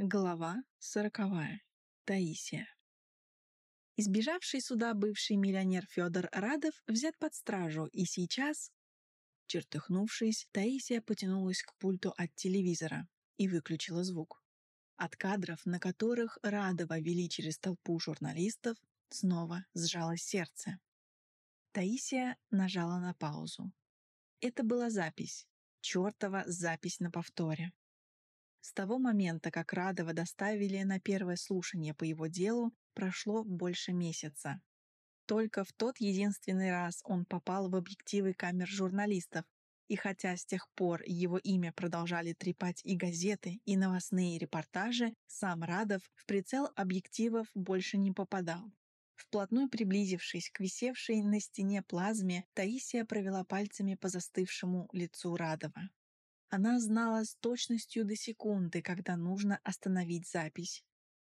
Глава сороковая. Таисия. Избежавший суда бывший миллионер Федор Радов взят под стражу, и сейчас... Чертыхнувшись, Таисия потянулась к пульту от телевизора и выключила звук. От кадров, на которых Радова вели через толпу журналистов, снова сжалось сердце. Таисия нажала на паузу. Это была запись. Чёртова запись на повторе. С того момента, как Радова доставили на первое слушание по его делу, прошло больше месяца. Только в тот единственный раз он попал в объективы камер журналистов, и хотя с тех пор его имя продолжали трепать и газеты, и новостные репортажи, сам Радов в прицел объективов больше не попадал. Вплотную приблизившись к висевшей на стене плазме, Таисия провела пальцами по застывшему лицу Радова. Она знала с точностью до секунды, когда нужно остановить запись.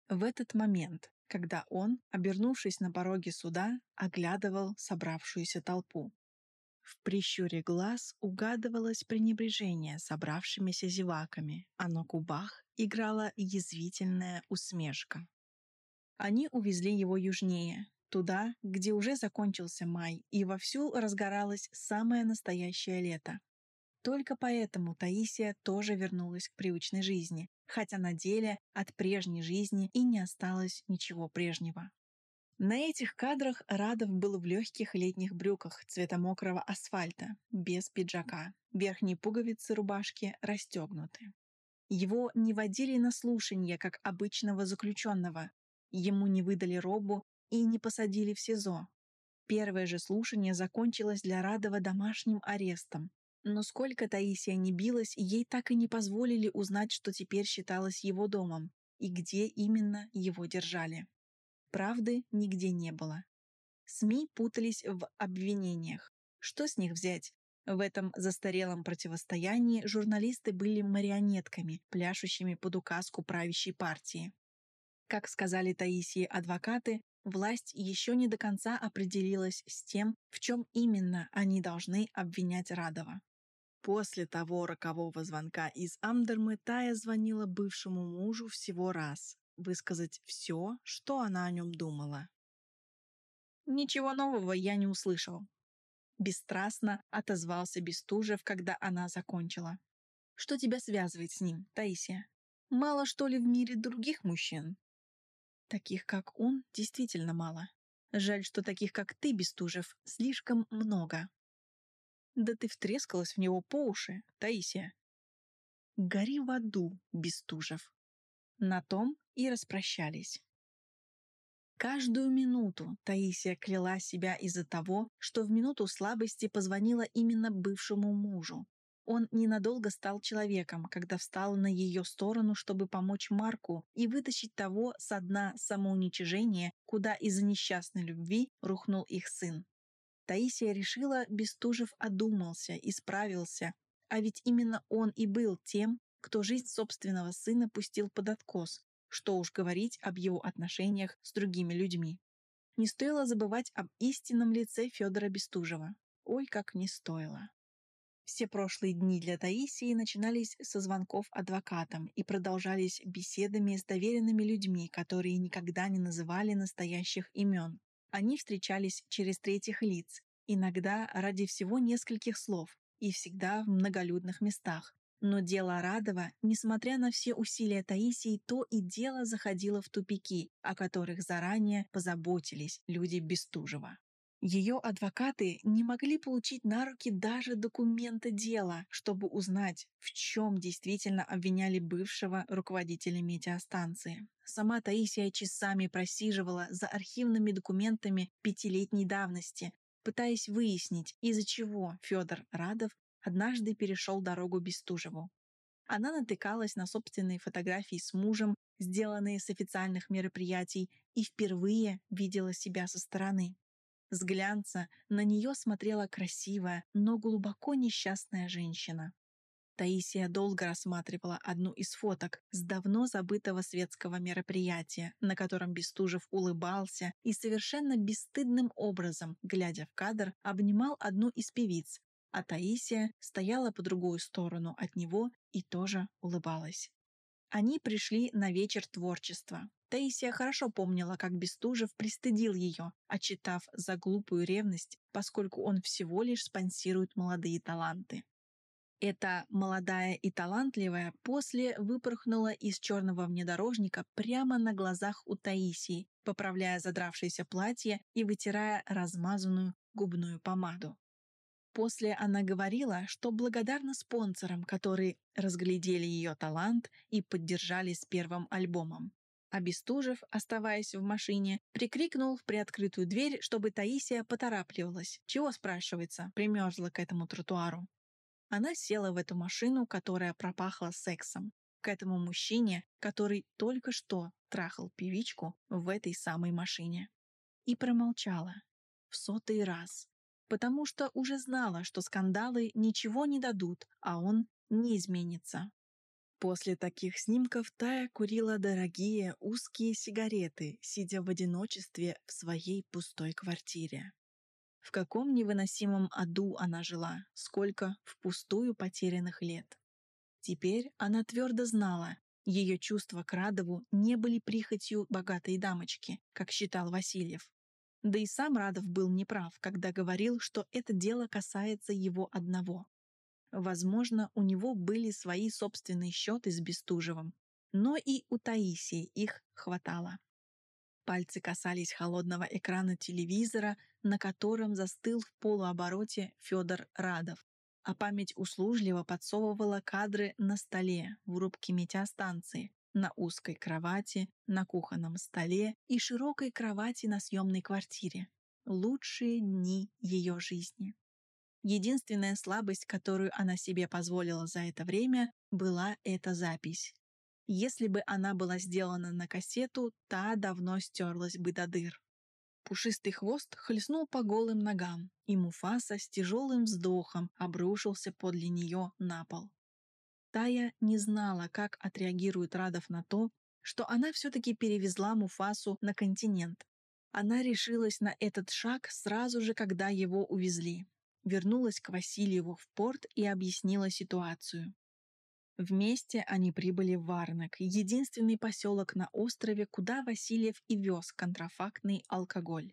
В этот момент, когда он, обернувшись на пороге суда, оглядывал собравшуюся толпу. В прищуре глаз угадывалось пренебрежение собравшимися зеваками, а на губах играла язвительная усмешка. Они увезли его южнее, туда, где уже закончился май и вовсю разгоралось самое настоящее лето. Только поэтому Таисия тоже вернулась к привычной жизни, хотя на деле от прежней жизни и не осталось ничего прежнего. На этих кадрах Радов был в легких летних брюках цвета мокрого асфальта, без пиджака. Верхние пуговицы рубашки расстегнуты. Его не водили на слушание, как обычного заключенного. Ему не выдали робу и не посадили в СИЗО. Первое же слушание закончилось для Радова домашним арестом, но сколько Таисия не билась, ей так и не позволили узнать, что теперь считалось его домом, и где именно его держали. Правды нигде не было. СМИ путались в обвинениях. Что с них взять? В этом застарелом противостоянии журналисты были марионетками, пляшущими под указку правящей партии. Как сказали Таисии адвокаты, власть еще не до конца определилась с тем, в чем именно они должны обвинять Радова. После того рокового звонка из Амдермы Тая звонила бывшему мужу всего раз, высказать все, что она о нем думала. «Ничего нового я не услышал», — бесстрастно отозвался Бестужев, когда она закончила. «Что тебя связывает с ним, Таисия? Мало, что ли, в мире других мужчин?» «Таких, как он, действительно мало. Жаль, что таких, как ты, Бестужев, слишком много», да ты втрескалась в него по уши, Таисия. Гори в аду, Бестужев. На том и распрощались. Каждую минуту Таисия кляла себя из-за того, что в минуту слабости позвонила именно бывшему мужу. Он ненадолго стал человеком, когда встал на ее сторону, чтобы помочь Марку и вытащить того со дна самоуничижения, куда из-за несчастной любви рухнул их сын. Таисия решила, Бестужев одумался, исправился, а ведь именно он и был тем, кто жизнь собственного сына пустил под откос, что уж говорить об его отношениях с другими людьми. Не стоило забывать об истинном лице Федора Бестужева. Ой, как не стоило. Все прошлые дни для Таисии начинались со звонков адвокатам и продолжались беседами с доверенными людьми, которые никогда не называли настоящих имен. Они встречались через третьих лиц, иногда ради всего нескольких слов и всегда в многолюдных местах. Но дело Радова, несмотря на все усилия Таисии, то и дело заходило в тупики, о которых заранее позаботились люди Бестужева. Ее адвокаты не могли получить на руки даже документы дела, чтобы узнать, в чем действительно обвиняли бывшего руководителя метеостанции. Сама Таисия часами просиживала за архивными документами пятилетней давности, пытаясь выяснить, из-за чего Федор Радов однажды перешел дорогу Бестужеву. Она натыкалась на собственные фотографии с мужем, сделанные с официальных мероприятий, и впервые видела себя со стороны. С глянца на нее смотрела красивая, но глубоко несчастная женщина. Таисия долго рассматривала одну из фоток с давно забытого светского мероприятия, на котором Бестужев улыбался и совершенно бесстыдным образом, глядя в кадр, обнимал одну из певиц, а Таисия стояла по другую сторону от него и тоже улыбалась. они пришли на вечер творчества. Таисия хорошо помнила, как Бестужев пристыдил ее, отчитав за глупую ревность, поскольку он всего лишь спонсирует молодые таланты. Эта молодая и талантливая после выпорхнула из черного внедорожника прямо на глазах у Таисии, поправляя задравшееся платье и вытирая размазанную губную помаду. После она говорила, что благодарна спонсорам, которые разглядели ее талант и поддержали с первым альбомом. Бестужев, оставаясь в машине, прикрикнул в приоткрытую дверь, чтобы Таисия поторапливалась. Чего, спрашивается, примерзла к этому тротуару. Она села в эту машину, которая пропахла сексом, к этому мужчине, который только что трахал певичку в этой самой машине. И промолчала. В сотый раз потому что уже знала, что скандалы ничего не дадут, а он не изменится. После таких снимков Тая курила дорогие узкие сигареты, сидя в одиночестве в своей пустой квартире. В каком невыносимом аду она жила, сколько впустую потерянных лет. Теперь она твердо знала, ее чувства к Радову не были прихотью богатой дамочки, как считал Васильев. Да и сам Радов был неправ, когда говорил, что это дело касается его одного. Возможно, у него были свои собственные счеты с Бестужевым, но и у Таисии их хватало. Пальцы касались холодного экрана телевизора, на котором застыл в полуобороте Федор Радов, а память услужливо подсовывала кадры на столе в рубке метеостанции, на узкой кровати, на кухонном столе и широкой кровати на съемной квартире. Лучшие дни ее жизни. Единственная слабость, которую она себе позволила за это время, была эта запись. Если бы она была сделана на кассету, та давно стерлась бы до дыр. Пушистый хвост хлестнул по голым ногам, и Муфаса с тяжелым вздохом обрушился подле нее на пол. Тая не знала, как отреагирует Радов на то, что она все-таки перевезла Муфасу на континент. Она решилась на этот шаг сразу же, когда его увезли. Вернулась к Васильеву в порт и объяснила ситуацию. Вместе они прибыли в Варнак, единственный поселок на острове, куда Васильев и вез контрафактный алкоголь.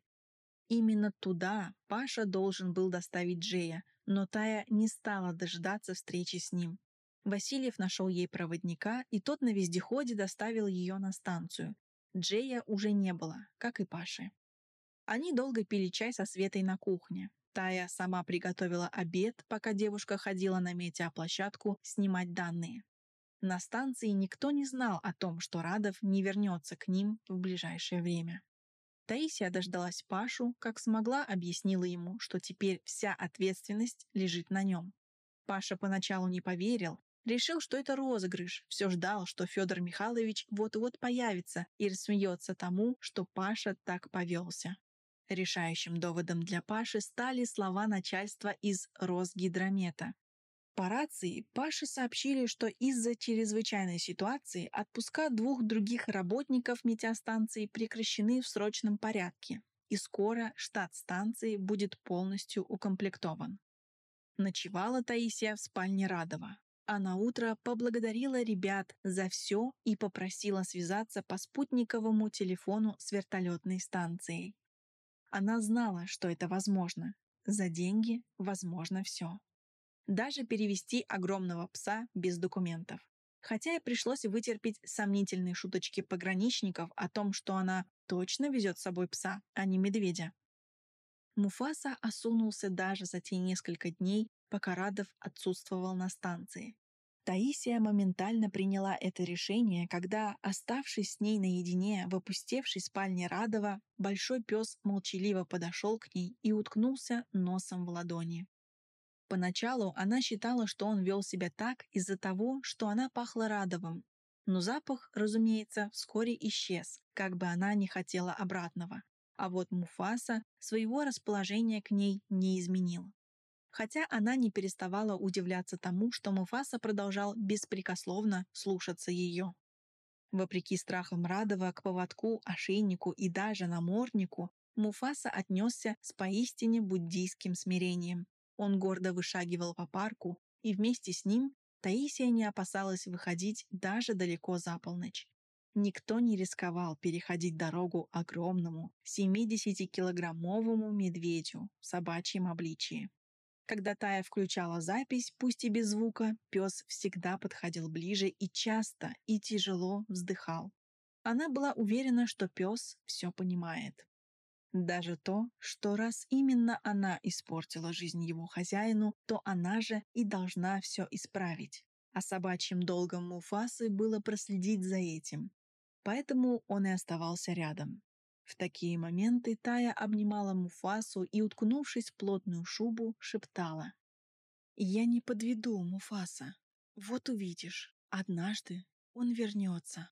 Именно туда Паша должен был доставить Джея, но Тая не стала дожидаться встречи с ним. Васильев нашел ей проводника, и тот на вездеходе доставил ее на станцию. Джея уже не было, как и Паши. Они долго пили чай со Светой на кухне. Тая сама приготовила обед, пока девушка ходила на метеоплощадку снимать данные. На станции никто не знал о том, что Радов не вернется к ним в ближайшее время. Таисия дождалась Пашу, как смогла объяснила ему, что теперь вся ответственность лежит на нем. Паша поначалу не поверил, Решил, что это розыгрыш, все ждал, что Федор Михайлович вот-вот появится и рассмеется тому, что Паша так повелся. Решающим доводом для Паши стали слова начальства из Росгидромета. По рации Паше сообщили, что из-за чрезвычайной ситуации отпуска двух других работников метеостанции прекращены в срочном порядке, и скоро штат станции будет полностью укомплектован. Ночевала Таисия в спальне Радова а на утро поблагодарила ребят за все и попросила связаться по спутниковому телефону с вертолетной станцией. Она знала, что это возможно. За деньги возможно все. Даже перевести огромного пса без документов. Хотя и пришлось вытерпеть сомнительные шуточки пограничников о том, что она точно везет с собой пса, а не медведя. Муфаса осунулся даже за те несколько дней, пока Радов отсутствовал на станции. Таисия моментально приняла это решение, когда, оставшись с ней наедине в опустевшей спальне Радова, большой пес молчаливо подошел к ней и уткнулся носом в ладони. Поначалу она считала, что он вел себя так из-за того, что она пахла Радовым, но запах, разумеется, вскоре исчез, как бы она ни хотела обратного. А вот Муфаса своего расположения к ней не изменил хотя она не переставала удивляться тому, что Муфаса продолжал беспрекословно слушаться ее. Вопреки страхам Радова к поводку, ошейнику и даже наморднику, Муфаса отнесся с поистине буддийским смирением. Он гордо вышагивал по парку, и вместе с ним Таисия не опасалась выходить даже далеко за полночь. Никто не рисковал переходить дорогу огромному 70-килограммовому медведю в собачьем обличии. Когда Тая включала запись, пусть и без звука, пес всегда подходил ближе и часто и тяжело вздыхал. Она была уверена, что пес все понимает. Даже то, что раз именно она испортила жизнь его хозяину, то она же и должна все исправить. А собачьим долгом Муфасы было проследить за этим. Поэтому он и оставался рядом. В такие моменты Тая обнимала Муфасу и, уткнувшись в плотную шубу, шептала. «Я не подведу, Муфаса. Вот увидишь, однажды он вернется».